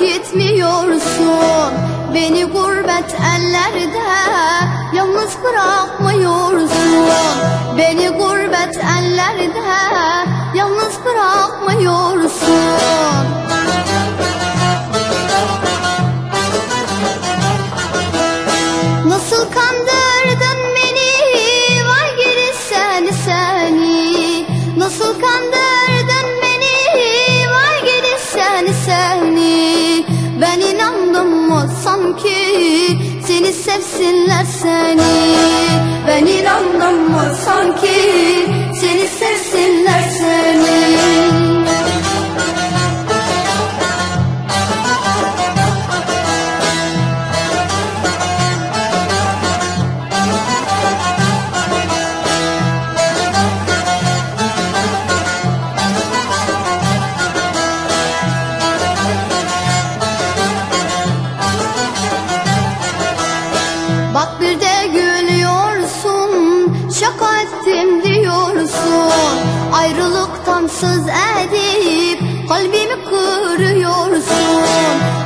gitmiyorsun. Beni gurbet ellerde yalnız bırakmıyorsun. Beni gurbet ellerde yalnız bırakmıyorsun. Nasıl kandırdın seni sevsinler seni. Ben inandım mı sanki söz edip Kalbimi kırıyorsun.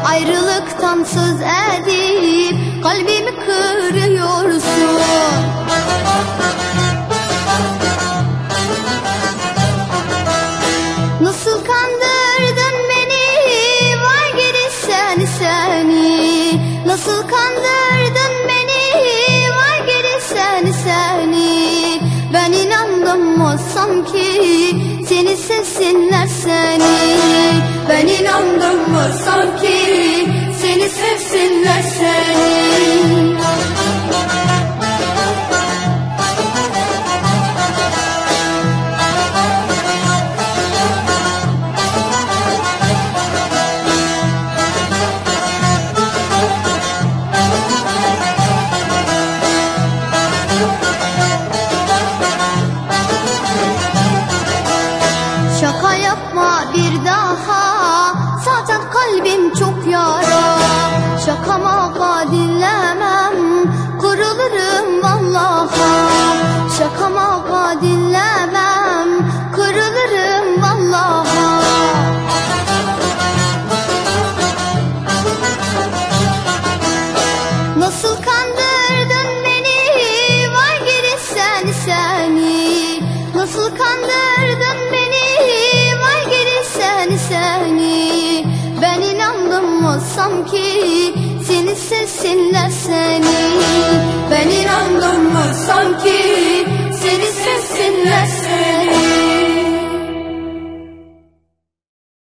Ayrılıktan söz edip Kalbimi kırıyorsun. Nasıl kandırdın beni? Vay gidi seni seni. Nasıl kandırdın mı sanki. Seni sevsinler seni. Ben inandım mı sanki yapma bir daha. Zaten kalbim çok yara. Şakama dinlemem Kırılırım vallaha. Şakama dinlemem Kırılırım vallaha. Nasıl kandırdın beni? Vay seni seni. Nasıl kandırdın inanmam ki Senin sesinler seni. Ben inandım mı sana